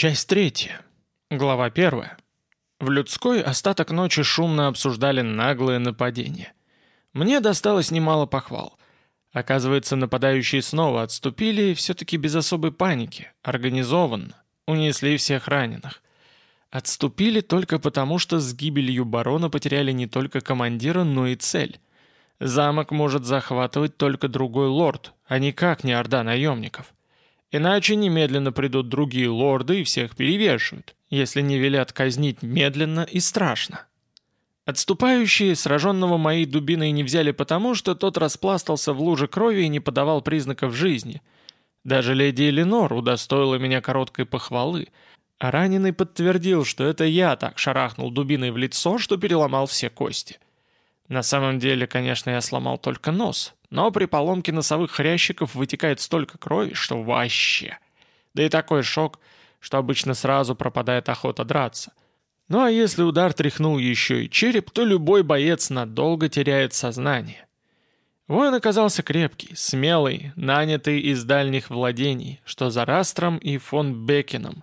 Часть третья. Глава первая. В людской остаток ночи шумно обсуждали наглое нападение. Мне досталось немало похвал. Оказывается, нападающие снова отступили, все-таки без особой паники, организованно, унесли всех раненых. Отступили только потому, что с гибелью барона потеряли не только командира, но и цель. Замок может захватывать только другой лорд, а никак не орда наемников. Иначе немедленно придут другие лорды и всех перевешивают, если не велят казнить медленно и страшно. Отступающие сраженного моей дубиной не взяли потому, что тот распластался в луже крови и не подавал признаков жизни. Даже леди Эленор удостоила меня короткой похвалы, а раненый подтвердил, что это я так шарахнул дубиной в лицо, что переломал все кости. На самом деле, конечно, я сломал только нос, но при поломке носовых хрящиков вытекает столько крови, что вообще. Да и такой шок, что обычно сразу пропадает охота драться. Ну а если удар тряхнул еще и череп, то любой боец надолго теряет сознание. Воин оказался крепкий, смелый, нанятый из дальних владений, что за Растром и фон Бекином.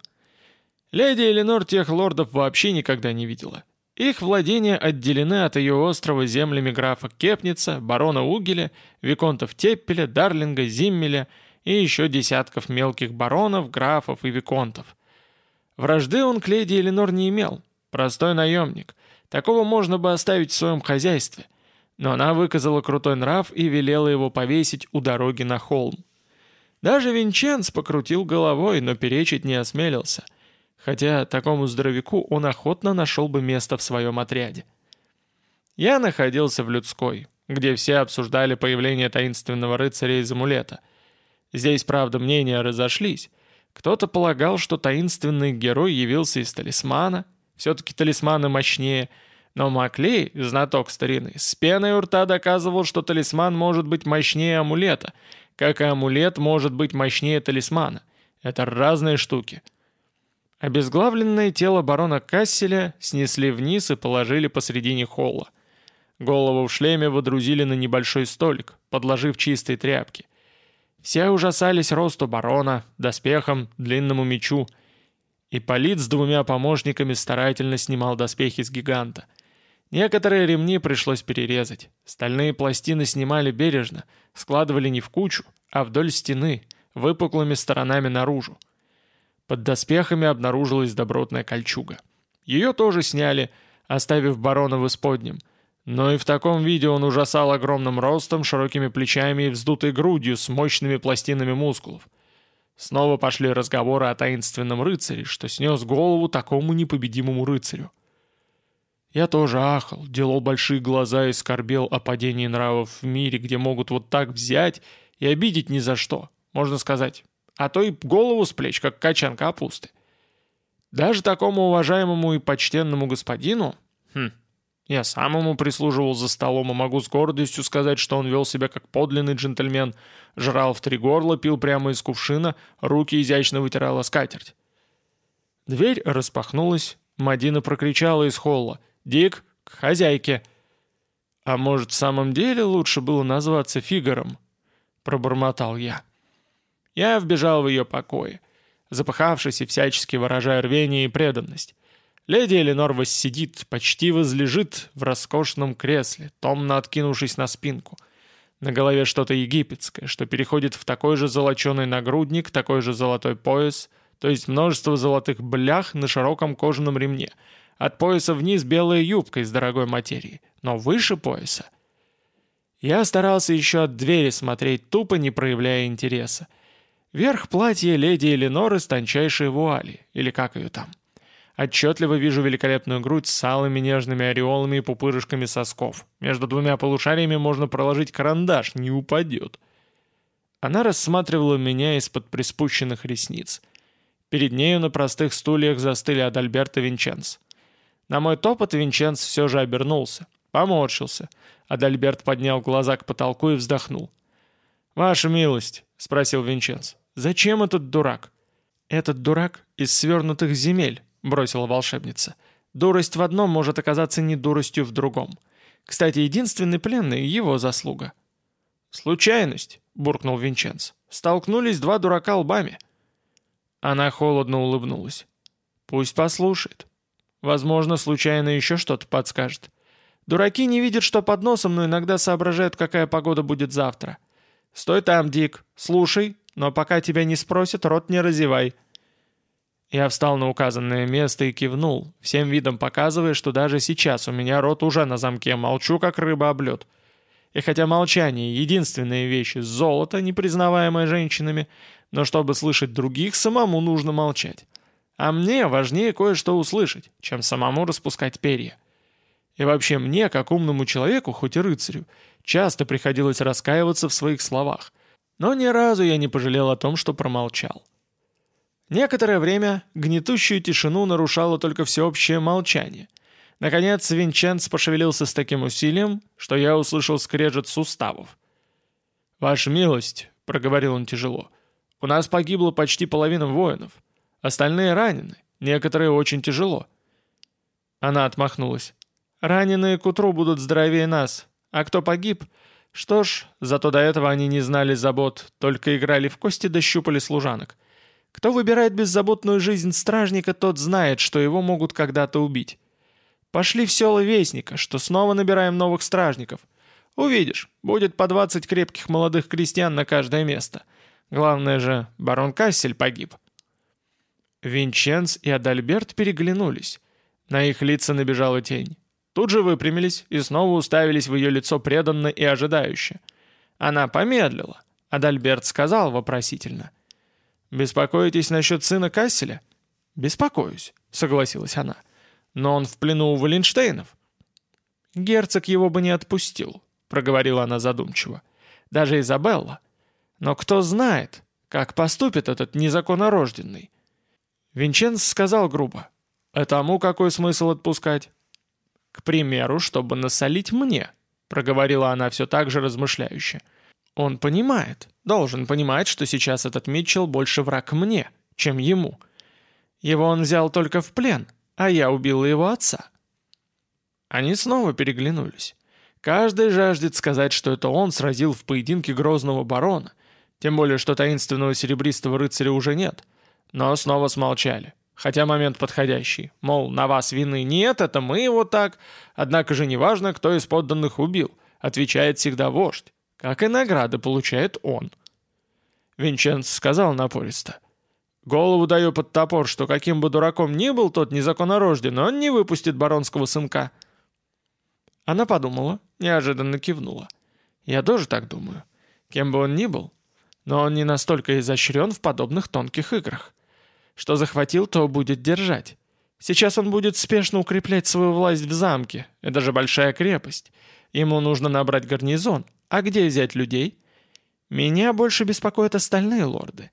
Леди Эленор тех лордов вообще никогда не видела. Их владения отделены от ее острова землями графа Кепница, барона Угеля, виконтов Теппеля, Дарлинга, Зиммеля и еще десятков мелких баронов, графов и виконтов. Вражды он к леди Эленор не имел, простой наемник. Такого можно бы оставить в своем хозяйстве. Но она выказала крутой нрав и велела его повесить у дороги на холм. Даже Винченц покрутил головой, но перечить не осмелился — хотя такому здоровяку он охотно нашел бы место в своем отряде. Я находился в людской, где все обсуждали появление таинственного рыцаря из амулета. Здесь, правда, мнения разошлись. Кто-то полагал, что таинственный герой явился из талисмана, все-таки талисманы мощнее, но Маклей, знаток старины, с пеной у рта доказывал, что талисман может быть мощнее амулета, как и амулет может быть мощнее талисмана. Это разные штуки. Обезглавленное тело барона Касселя снесли вниз и положили посредине холла. Голову в шлеме водрузили на небольшой столик, подложив чистые тряпки. Все ужасались росту барона, доспехам, длинному мечу. И Полит с двумя помощниками старательно снимал доспехи с гиганта. Некоторые ремни пришлось перерезать. Стальные пластины снимали бережно, складывали не в кучу, а вдоль стены, выпуклыми сторонами наружу. Под доспехами обнаружилась добротная кольчуга. Ее тоже сняли, оставив барона в исподнем. Но и в таком виде он ужасал огромным ростом, широкими плечами и вздутой грудью с мощными пластинами мускулов. Снова пошли разговоры о таинственном рыцаре, что снес голову такому непобедимому рыцарю. Я тоже ахал, делал большие глаза и скорбел о падении нравов в мире, где могут вот так взять и обидеть ни за что. Можно сказать, а то и голову с плеч, как качан капусты. Даже такому уважаемому и почтенному господину, хм, я сам ему прислуживал за столом и могу с гордостью сказать, что он вел себя как подлинный джентльмен, жрал в три горла, пил прямо из кувшина, руки изящно вытирала скатерть. Дверь распахнулась, Мадина прокричала из холла «Дик, к хозяйке!» «А может, в самом деле лучше было назваться Фигаром?» — пробормотал я. Я вбежал в ее покои, запыхавшись и всячески выражая рвение и преданность. Леди Эленор воссидит, почти возлежит в роскошном кресле, томно откинувшись на спинку. На голове что-то египетское, что переходит в такой же золоченый нагрудник, такой же золотой пояс, то есть множество золотых блях на широком кожаном ремне. От пояса вниз белая юбка из дорогой материи, но выше пояса. Я старался еще от двери смотреть, тупо не проявляя интереса. Верх платья леди Эленор из тончайшей вуали, или как ее там. Отчетливо вижу великолепную грудь с алыми нежными ореолами и пупырышками сосков. Между двумя полушариями можно проложить карандаш, не упадет. Она рассматривала меня из-под приспущенных ресниц. Перед нею на простых стульях застыли Адальберт и Винченц. На мой топот Винченц все же обернулся, поморщился. Адальберт поднял глаза к потолку и вздохнул. «Ваша милость», — спросил Винченц, «Зачем этот дурак?» «Этот дурак из свернутых земель», — бросила волшебница. «Дурость в одном может оказаться не дуростью в другом. Кстати, единственный пленный — его заслуга». «Случайность», — буркнул Винченц. «Столкнулись два дурака лбами». Она холодно улыбнулась. «Пусть послушает. Возможно, случайно еще что-то подскажет. Дураки не видят, что под носом, но иногда соображают, какая погода будет завтра. Стой там, Дик, слушай, но пока тебя не спросят, рот не разевай». Я встал на указанное место и кивнул, всем видом показывая, что даже сейчас у меня рот уже на замке, молчу, как рыба об лед. И хотя молчание — единственная вещь из золота, не признаваемая женщинами, но чтобы слышать других, самому нужно молчать. А мне важнее кое-что услышать, чем самому распускать перья. И вообще мне, как умному человеку, хоть и рыцарю, часто приходилось раскаиваться в своих словах. Но ни разу я не пожалел о том, что промолчал. Некоторое время гнетущую тишину нарушало только всеобщее молчание. Наконец Винченц пошевелился с таким усилием, что я услышал скрежет суставов. «Ваша милость», — проговорил он тяжело, — «у нас погибло почти половина воинов. Остальные ранены, некоторые очень тяжело». Она отмахнулась. «Раненые к утру будут здоровее нас, а кто погиб? Что ж, зато до этого они не знали забот, только играли в кости да щупали служанок». Кто выбирает беззаботную жизнь стражника, тот знает, что его могут когда-то убить. Пошли в села Вестника, что снова набираем новых стражников. Увидишь, будет по 20 крепких молодых крестьян на каждое место. Главное же, барон Кассель погиб. Винченц и Адальберт переглянулись. На их лица набежала тень. Тут же выпрямились и снова уставились в ее лицо преданно и ожидающе. Она помедлила. Адальберт сказал вопросительно. «Беспокоитесь насчет сына Касселя?» «Беспокоюсь», — согласилась она. «Но он в плену у Валенштейнов». «Герцог его бы не отпустил», — проговорила она задумчиво. «Даже Изабелла. Но кто знает, как поступит этот незаконнорожденный?» Винченц сказал грубо. «А тому какой смысл отпускать?» «К примеру, чтобы насолить мне», — проговорила она все так же размышляюще. Он понимает, должен понимать, что сейчас этот Митчелл больше враг мне, чем ему. Его он взял только в плен, а я убила его отца. Они снова переглянулись. Каждый жаждет сказать, что это он сразил в поединке грозного барона, тем более, что таинственного серебристого рыцаря уже нет. Но снова смолчали. Хотя момент подходящий. Мол, на вас вины нет, это мы его так. Однако же неважно, кто из подданных убил. Отвечает всегда вождь как и награды получает он. Винченц сказал напористо. «Голову даю под топор, что каким бы дураком ни был тот незаконнорожденный, он не выпустит баронского сынка». Она подумала, неожиданно кивнула. «Я тоже так думаю. Кем бы он ни был, но он не настолько изощрен в подобных тонких играх. Что захватил, то будет держать. Сейчас он будет спешно укреплять свою власть в замке, это же большая крепость. Ему нужно набрать гарнизон, а где взять людей? Меня больше беспокоят остальные лорды.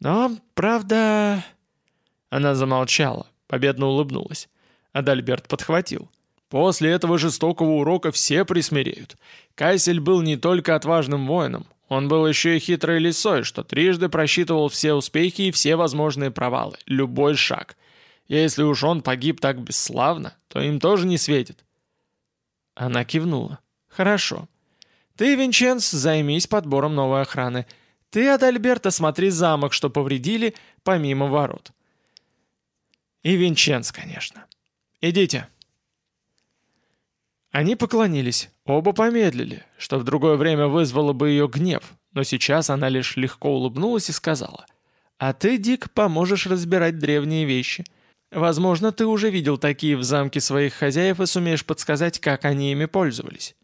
Но, правда...» Она замолчала, победно улыбнулась. Адальберт подхватил. «После этого жестокого урока все присмиреют. Кайсель был не только отважным воином, он был еще и хитрой лисой, что трижды просчитывал все успехи и все возможные провалы, любой шаг. Если уж он погиб так бесславно, то им тоже не светит». Она кивнула. «Хорошо. Ты, Винченц, займись подбором новой охраны. Ты, Адальберт, осмотри замок, что повредили, помимо ворот. И Винченц, конечно. Идите. Они поклонились, оба помедлили, что в другое время вызвало бы ее гнев, но сейчас она лишь легко улыбнулась и сказала, «А ты, Дик, поможешь разбирать древние вещи. Возможно, ты уже видел такие в замке своих хозяев и сумеешь подсказать, как они ими пользовались».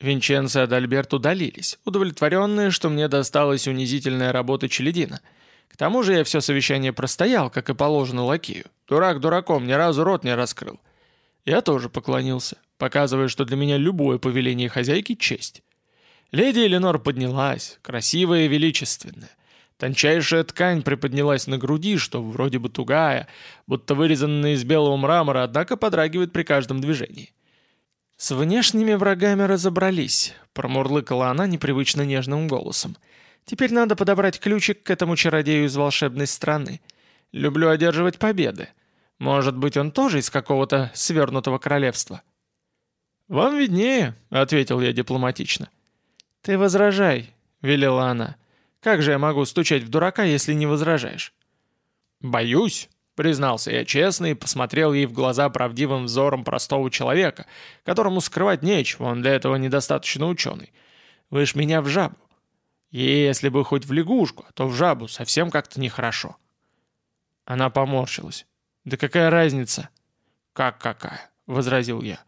Винченцо и Адальберт удалились, удовлетворенные, что мне досталась унизительная работа Челедина. К тому же я все совещание простоял, как и положено лакею. Дурак дураком, ни разу рот не раскрыл. Я тоже поклонился, показывая, что для меня любое повеление хозяйки — честь. Леди Эленор поднялась, красивая и величественная. Тончайшая ткань приподнялась на груди, что вроде бы тугая, будто вырезанная из белого мрамора, однако подрагивает при каждом движении. «С внешними врагами разобрались», — промурлыкала она непривычно нежным голосом. «Теперь надо подобрать ключик к этому чародею из волшебной страны. Люблю одерживать победы. Может быть, он тоже из какого-то свернутого королевства?» «Вам виднее», — ответил я дипломатично. «Ты возражай», — велела она. «Как же я могу стучать в дурака, если не возражаешь?» «Боюсь», — признался я честно и посмотрел ей в глаза правдивым взором простого человека, которому скрывать нечего, он для этого недостаточно ученый. «Вы ж меня в жабу. Если бы хоть в лягушку, а то в жабу совсем как-то нехорошо». Она поморщилась. «Да какая разница?» «Как какая?» — возразил я.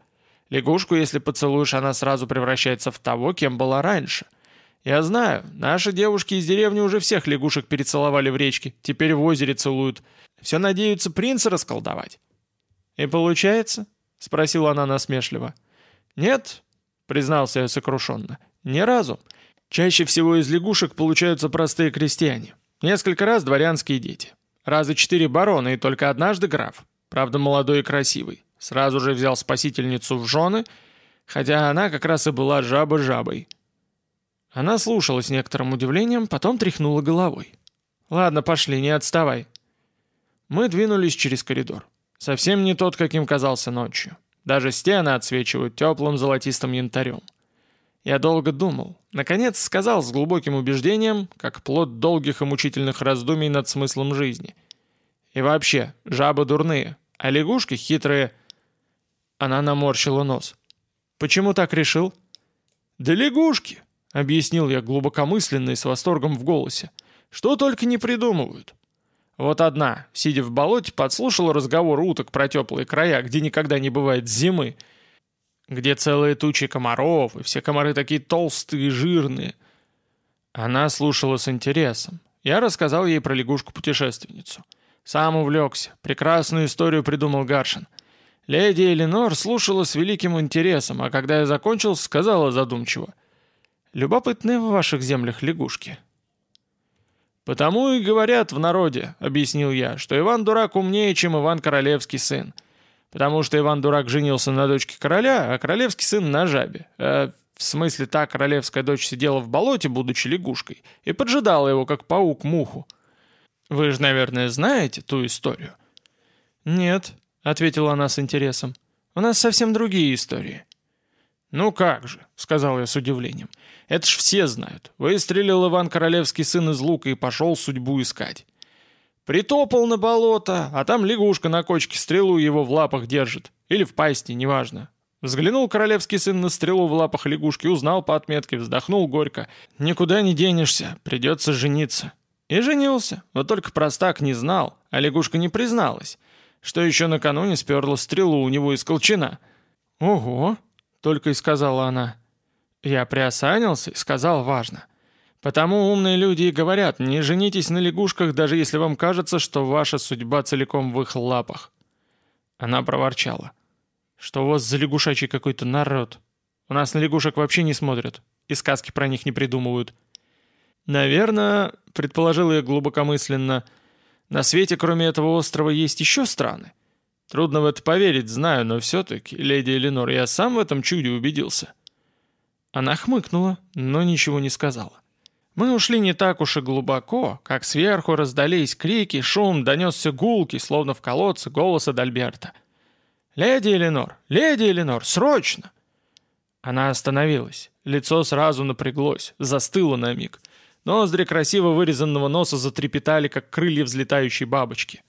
«Лягушку, если поцелуешь, она сразу превращается в того, кем была раньше. Я знаю, наши девушки из деревни уже всех лягушек перецеловали в речке, теперь в озере целуют. Все надеются принца расколдовать». «И получается?» — спросила она насмешливо. «Нет», — признался я сокрушенно, — «ни разу. Чаще всего из лягушек получаются простые крестьяне. Несколько раз дворянские дети. Раза четыре барона и только однажды граф. Правда, молодой и красивый. Сразу же взял спасительницу в жены, хотя она как раз и была жаба-жабой. Она слушала с некоторым удивлением, потом тряхнула головой. «Ладно, пошли, не отставай». Мы двинулись через коридор. Совсем не тот, каким казался ночью. Даже стены отсвечивают теплым золотистым янтарем. Я долго думал. Наконец сказал с глубоким убеждением, как плод долгих и мучительных раздумий над смыслом жизни. И вообще, жабы дурные, а лягушки хитрые. Она наморщила нос. «Почему так решил?» «Да лягушки!» — объяснил я глубокомысленно и с восторгом в голосе. «Что только не придумывают. Вот одна, сидя в болоте, подслушала разговор уток про теплые края, где никогда не бывает зимы, где целые тучи комаров, и все комары такие толстые и жирные. Она слушала с интересом. Я рассказал ей про лягушку-путешественницу. Сам увлекся. Прекрасную историю придумал Гаршин. Леди Эленор слушала с великим интересом, а когда я закончил, сказала задумчиво. «Любопытные в ваших землях лягушки». «Потому и говорят в народе», — объяснил я, «что Иван Дурак умнее, чем Иван Королевский сын потому что Иван Дурак женился на дочке короля, а королевский сын на жабе. Э, в смысле, та королевская дочь сидела в болоте, будучи лягушкой, и поджидала его, как паук муху. Вы же, наверное, знаете ту историю? «Нет», — ответила она с интересом, — «у нас совсем другие истории». «Ну как же», — сказал я с удивлением, — «это ж все знают. Выстрелил Иван Королевский сын из лука и пошел судьбу искать». Притопал на болото, а там лягушка на кочке стрелу его в лапах держит. Или в пасти, неважно. Взглянул королевский сын на стрелу в лапах лягушки, узнал по отметке, вздохнул горько. «Никуда не денешься, придется жениться». И женился, вот только простак не знал, а лягушка не призналась, что еще накануне сперла стрелу у него из колчана. «Ого!» — только и сказала она. Я приосанился и сказал важно — Потому умные люди и говорят, не женитесь на лягушках, даже если вам кажется, что ваша судьба целиком в их лапах. Она проворчала. Что у вас за лягушачий какой-то народ? У нас на лягушек вообще не смотрят, и сказки про них не придумывают. Наверное, предположил я глубокомысленно, на свете кроме этого острова есть еще страны. Трудно в это поверить, знаю, но все-таки, леди Эленор, я сам в этом чуде убедился. Она хмыкнула, но ничего не сказала. Мы ушли не так уж и глубоко, как сверху раздались крики, шум, донесся гулки, словно в колодце, голос Адальберта. «Леди Эленор! Леди Эленор! Срочно!» Она остановилась. Лицо сразу напряглось, застыло на миг. Ноздри красиво вырезанного носа затрепетали, как крылья взлетающей бабочки.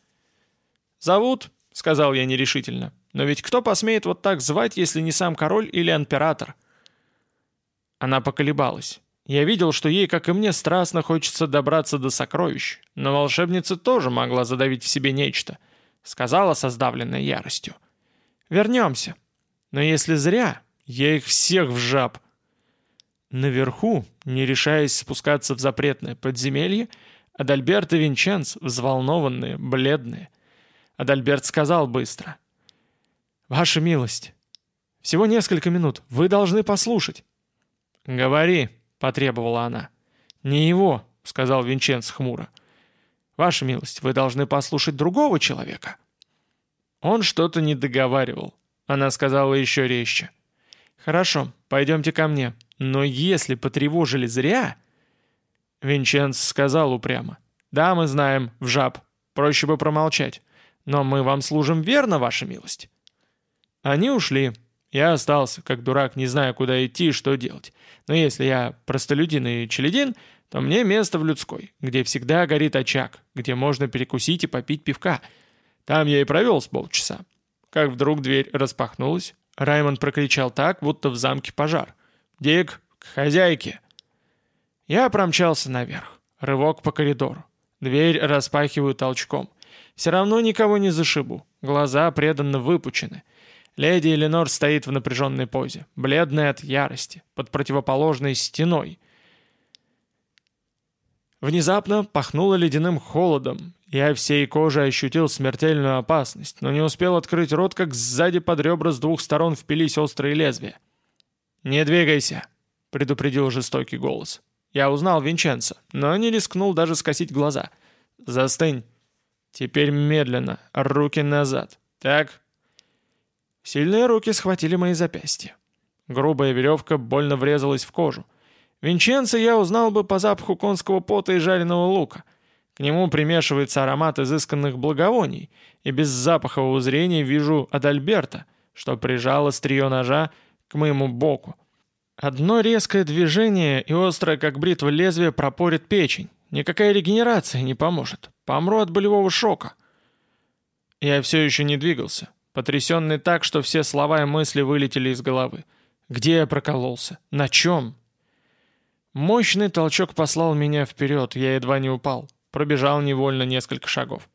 «Зовут?» — сказал я нерешительно. «Но ведь кто посмеет вот так звать, если не сам король или император?» Она поколебалась. Я видел, что ей, как и мне, страстно хочется добраться до сокровищ, но волшебница тоже могла задавить в себе нечто, сказала со сдавленной яростью. «Вернемся. Но если зря, я их всех в жаб». Наверху, не решаясь спускаться в запретное подземелье, Адальберт и Винченц, взволнованные, бледные. Адальберт сказал быстро. «Ваша милость, всего несколько минут, вы должны послушать». «Говори», — потребовала она. «Не его», — сказал Винченц хмуро. «Ваша милость, вы должны послушать другого человека». Он что-то не договаривал. Она сказала еще резче. «Хорошо, пойдемте ко мне. Но если потревожили зря...» Винченц сказал упрямо. «Да, мы знаем, в жаб. Проще бы промолчать. Но мы вам служим верно, ваша милость». Они ушли. Я остался, как дурак, не зная, куда идти и что делать. Но если я простолюдин и челядин, то мне место в людской, где всегда горит очаг, где можно перекусить и попить пивка. Там я и провел с полчаса. Как вдруг дверь распахнулась, Раймонд прокричал так, будто в замке пожар. «Дик, к хозяйке!» Я промчался наверх. Рывок по коридору. Дверь распахиваю толчком. Все равно никого не зашибу. Глаза преданно выпучены. Леди Эленор стоит в напряженной позе, бледная от ярости, под противоположной стеной. Внезапно пахнуло ледяным холодом. Я всей кожей ощутил смертельную опасность, но не успел открыть рот, как сзади под ребра с двух сторон впились острые лезвия. «Не двигайся», — предупредил жестокий голос. Я узнал Винченца, но не рискнул даже скосить глаза. «Застынь!» «Теперь медленно, руки назад. Так?» Сильные руки схватили мои запястья. Грубая веревка больно врезалась в кожу. Винченца я узнал бы по запаху конского пота и жареного лука. К нему примешивается аромат изысканных благовоний, и без запахового зрения вижу Адальберта, что прижало острие ножа к моему боку. Одно резкое движение и острое, как бритва лезвие, пропорит печень. Никакая регенерация не поможет. Помру от болевого шока. Я все еще не двигался, потрясенный так, что все слова и мысли вылетели из головы. Где я прокололся? На чем? Мощный толчок послал меня вперед, я едва не упал. Пробежал невольно несколько шагов.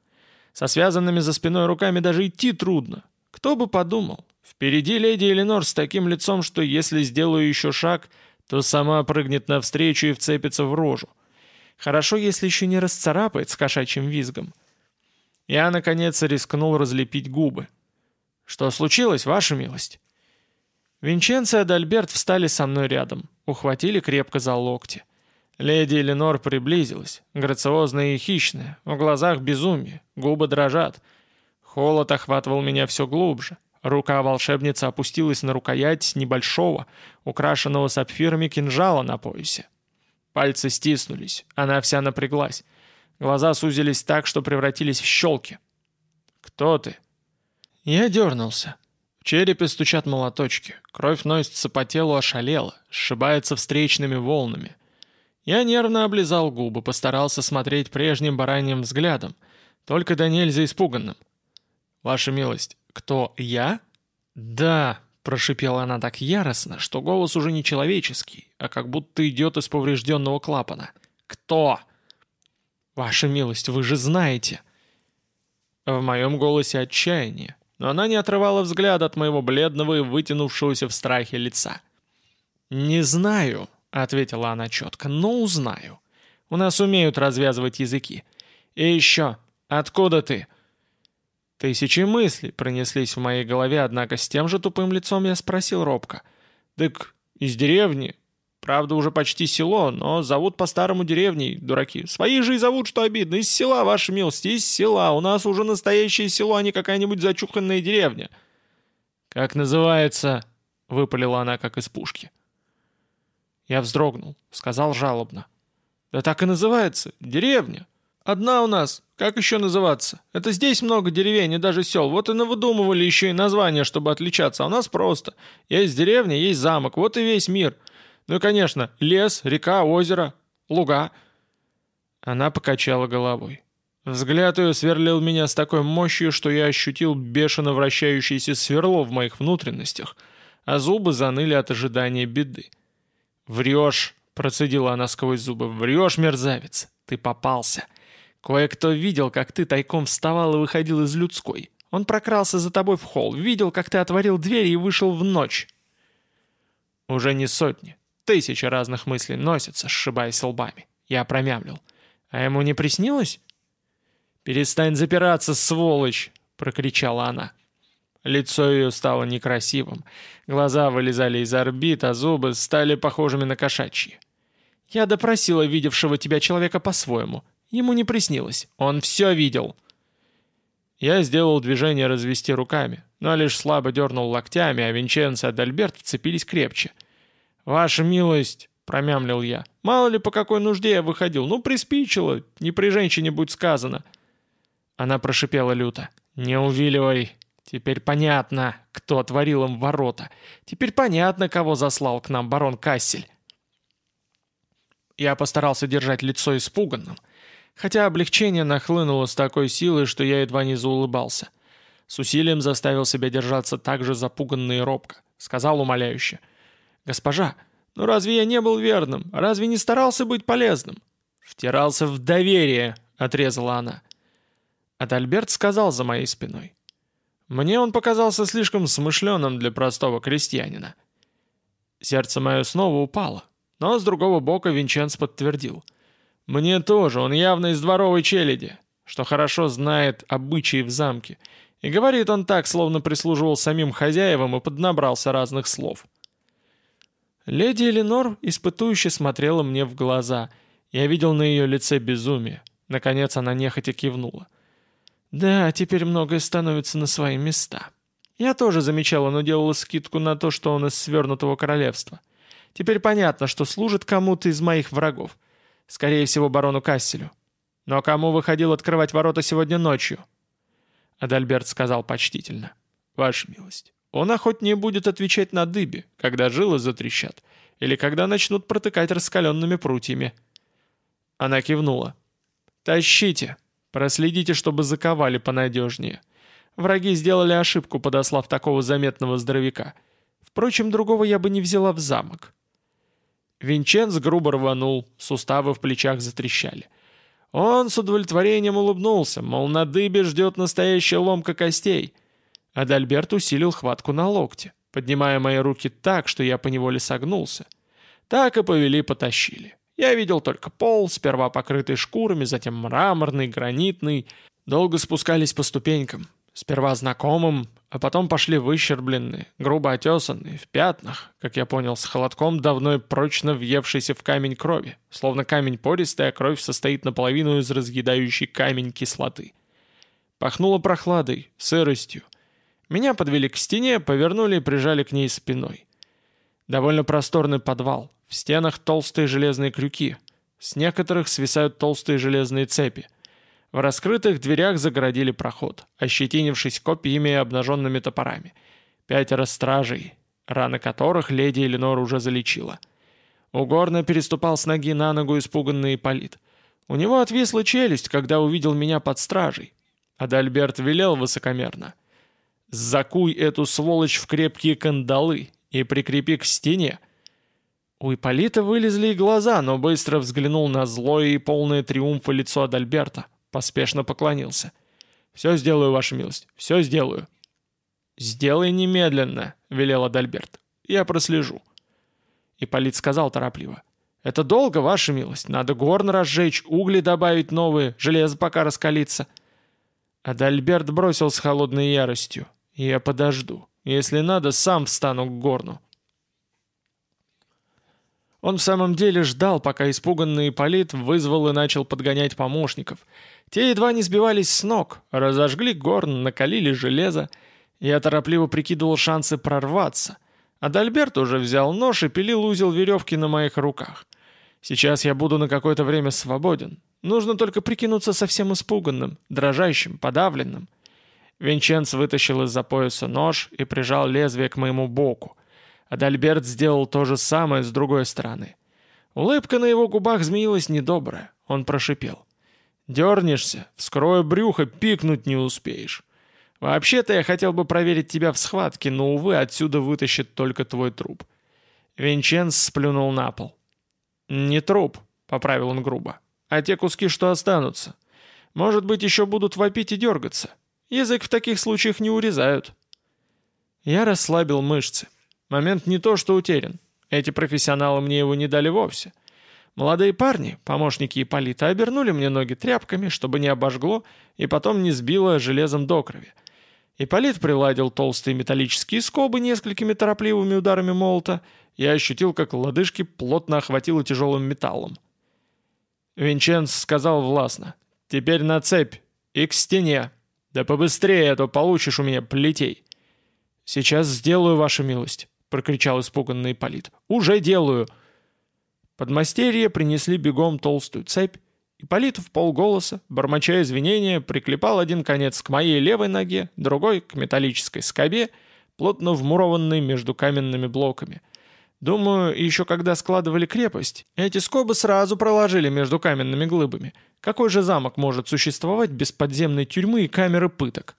Со связанными за спиной руками даже идти трудно. Кто бы подумал. Впереди леди Эленор с таким лицом, что если сделаю еще шаг, то сама прыгнет навстречу и вцепится в рожу. Хорошо, если еще не расцарапает с кошачьим визгом. Я, наконец, рискнул разлепить губы. «Что случилось, ваша милость?» Винченцо и Адальберт встали со мной рядом, ухватили крепко за локти. Леди Эленор приблизилась, грациозная и хищная, в глазах безумие, губы дрожат. Холод охватывал меня все глубже. Рука волшебницы опустилась на рукоять небольшого, украшенного сапфирами кинжала на поясе. Пальцы стиснулись, она вся напряглась. Глаза сузились так, что превратились в щелки. «Кто ты?» Я дернулся. В черепе стучат молоточки. Кровь носится по телу ошалела, сшибается встречными волнами. Я нервно облизал губы, постарался смотреть прежним бараньим взглядом, только до нельзя испуганным. «Ваша милость, кто, я?» «Да», — прошипела она так яростно, что голос уже не человеческий, а как будто идет из поврежденного клапана. «Кто?» «Ваша милость, вы же знаете!» В моем голосе отчаяние, но она не отрывала взгляд от моего бледного и вытянувшегося в страхе лица. «Не знаю», — ответила она четко, — «но узнаю. У нас умеют развязывать языки. И еще, откуда ты?» Тысячи мыслей пронеслись в моей голове, однако с тем же тупым лицом я спросил робко. «Так из деревни. Правда, уже почти село, но зовут по-старому деревней, дураки. Свои же и зовут, что обидно. Из села, ваша милость, из села. У нас уже настоящее село, а не какая-нибудь зачуханная деревня». «Как называется?» — выпалила она, как из пушки. Я вздрогнул, сказал жалобно. «Да так и называется. Деревня. Одна у нас. Как еще называться? Это здесь много деревень и даже сел. Вот и навыдумывали еще и названия, чтобы отличаться. А у нас просто. Есть деревня, есть замок. Вот и весь мир. Ну и, конечно, лес, река, озеро, луга». Она покачала головой. Взгляд ее сверлил меня с такой мощью, что я ощутил бешено вращающееся сверло в моих внутренностях, а зубы заныли от ожидания беды. «Врешь!» — процедила она сквозь зубы. «Врешь, мерзавец! Ты попался! Кое-кто видел, как ты тайком вставал и выходил из людской. Он прокрался за тобой в холл, видел, как ты отворил дверь и вышел в ночь. Уже не сотни, тысячи разных мыслей носятся, сшибаясь лбами. Я промямлил. А ему не приснилось? «Перестань запираться, сволочь!» — прокричала она. Лицо ее стало некрасивым. Глаза вылезали из орбит, а зубы стали похожими на кошачьи. «Я допросила видевшего тебя человека по-своему. Ему не приснилось. Он все видел. Я сделал движение развести руками, но лишь слабо дернул локтями, а Винченцо и Адальберт вцепились крепче. «Ваша милость!» — промямлил я. «Мало ли по какой нужде я выходил. Ну, приспичило. Не при женщине будет сказано». Она прошипела люто. «Не увиливай. Теперь понятно, кто отворил им ворота. Теперь понятно, кого заслал к нам барон Кассель». Я постарался держать лицо испуганным, хотя облегчение нахлынуло с такой силой, что я едва не заулыбался. С усилием заставил себя держаться так же запуганно и робко. Сказал умоляюще. «Госпожа, ну разве я не был верным? Разве не старался быть полезным?» «Втирался в доверие», — отрезала она. Адальберт сказал за моей спиной. Мне он показался слишком смышленым для простого крестьянина. Сердце мое снова упало, но с другого бока Винченц подтвердил. Мне тоже, он явно из дворовой челяди, что хорошо знает обычаи в замке, и говорит он так, словно прислуживал самим хозяевам и поднабрался разных слов. Леди Эленор испытующе смотрела мне в глаза. Я видел на ее лице безумие. Наконец она нехотя кивнула. Да, теперь многое становится на свои места. Я тоже замечала, но делала скидку на то, что он из свернутого королевства. Теперь понятно, что служит кому-то из моих врагов. Скорее всего, барону Касселю. Но кому выходил открывать ворота сегодня ночью? Адальберт сказал почтительно. Ваша милость, он охотнее будет отвечать на дыбе, когда жилы затрещат, или когда начнут протыкать раскаленными прутьями. Она кивнула. «Тащите!» Проследите, чтобы заковали понадежнее. Враги сделали ошибку, подослав такого заметного здоровяка. Впрочем, другого я бы не взяла в замок. Винченц грубо рванул, суставы в плечах затрещали. Он с удовлетворением улыбнулся, мол, на дыбе ждет настоящая ломка костей. Адальберт усилил хватку на локте, поднимая мои руки так, что я поневоле согнулся. Так и повели-потащили. Я видел только пол, сперва покрытый шкурами, затем мраморный, гранитный. Долго спускались по ступенькам. Сперва знакомым, а потом пошли выщербленные, грубо отесанные, в пятнах, как я понял, с холодком давно и прочно въевшийся в камень крови, словно камень пористый, а кровь состоит наполовину из разъедающей камень кислоты. Пахнуло прохладой, сыростью. Меня подвели к стене, повернули и прижали к ней спиной. Довольно просторный подвал, в стенах толстые железные крюки. С некоторых свисают толстые железные цепи. В раскрытых дверях загородили проход, ощетинившись копьями и обнаженными топорами. Пятеро стражей, раны которых леди Эленор уже залечила. Угорно переступал с ноги на ногу испуганный Ипполит. У него отвисла челюсть, когда увидел меня под стражей. Адальберт велел высокомерно. «Закуй эту сволочь в крепкие кандалы и прикрепи к стене». У Ипполита вылезли и глаза, но быстро взглянул на злое и полное триумфа лицо Адальберта, поспешно поклонился. «Все сделаю, ваша милость, все сделаю». «Сделай немедленно», — велел Адальберт. «Я прослежу». Ипполит сказал торопливо. «Это долго, ваша милость. Надо горн разжечь, угли добавить новые, железо пока раскалится». Адальберт бросил с холодной яростью. «Я подожду. Если надо, сам встану к горну». Он в самом деле ждал, пока испуганный Ипполит вызвал и начал подгонять помощников. Те едва не сбивались с ног, разожгли горн, накалили железо. Я торопливо прикидывал шансы прорваться. А Дальберт уже взял нож и пилил узел веревки на моих руках. Сейчас я буду на какое-то время свободен. Нужно только прикинуться совсем испуганным, дрожащим, подавленным. Винченц вытащил из-за пояса нож и прижал лезвие к моему боку. Адальберт сделал то же самое с другой стороны. Улыбка на его губах змеилась недобрая. Он прошипел. «Дернешься, вскрою брюхо, пикнуть не успеешь. Вообще-то я хотел бы проверить тебя в схватке, но, увы, отсюда вытащит только твой труп». Винченц сплюнул на пол. «Не труп», — поправил он грубо, — «а те куски, что останутся. Может быть, еще будут вопить и дергаться. Язык в таких случаях не урезают». Я расслабил мышцы. Момент не то что утерян. Эти профессионалы мне его не дали вовсе. Молодые парни, помощники Ипполита, обернули мне ноги тряпками, чтобы не обожгло, и потом не сбило железом до крови. Ипполит приладил толстые металлические скобы несколькими торопливыми ударами молота. Я ощутил, как лодыжки плотно охватило тяжелым металлом. Винченц сказал властно. «Теперь на цепь и к стене. Да побыстрее, а то получишь у меня плетей». «Сейчас сделаю, ваша милость» прокричал испуганный Ипполит. «Уже делаю!» Подмастерье принесли бегом толстую цепь. Ипполит в полголоса, бормоча извинения, приклепал один конец к моей левой ноге, другой — к металлической скобе, плотно вмурованной между каменными блоками. Думаю, еще когда складывали крепость, эти скобы сразу проложили между каменными глыбами. Какой же замок может существовать без подземной тюрьмы и камеры пыток?